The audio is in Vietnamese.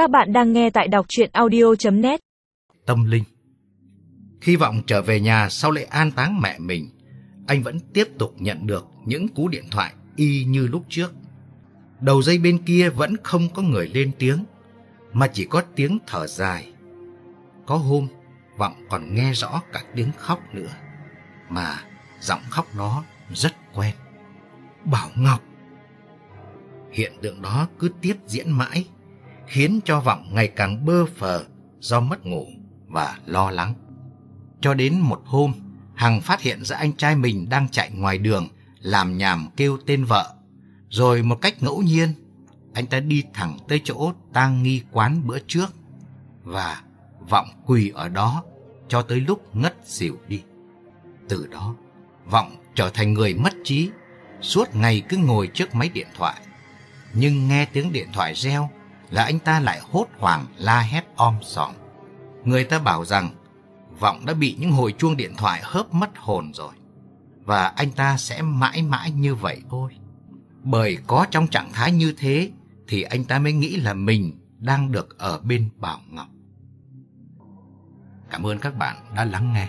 Các bạn đang nghe tại đọc chuyện audio.net Tâm linh Khi Vọng trở về nhà sau lễ an táng mẹ mình, anh vẫn tiếp tục nhận được những cú điện thoại y như lúc trước. Đầu dây bên kia vẫn không có người lên tiếng, mà chỉ có tiếng thở dài. Có hôm, Vọng còn nghe rõ cả tiếng khóc nữa, mà giọng khóc đó rất quen. Bảo Ngọc! Hiện tượng đó cứ tiếp diễn mãi, khiến cho Vọng ngày càng bơ phờ do mất ngủ và lo lắng. Cho đến một hôm, Hằng phát hiện ra anh trai mình đang chạy ngoài đường, làm nhảm kêu tên vợ. Rồi một cách ngẫu nhiên, anh ta đi thẳng tới chỗ tang nghi quán bữa trước và Vọng quỳ ở đó cho tới lúc ngất xỉu đi. Từ đó, Vọng trở thành người mất trí, suốt ngày cứ ngồi trước máy điện thoại. Nhưng nghe tiếng điện thoại reo là anh ta lại hốt hoảng, la hét om sòm. Người ta bảo rằng, Vọng đã bị những hồi chuông điện thoại hớp mất hồn rồi. Và anh ta sẽ mãi mãi như vậy thôi. Bởi có trong trạng thái như thế, thì anh ta mới nghĩ là mình đang được ở bên Bảo Ngọc. Cảm ơn các bạn đã lắng nghe.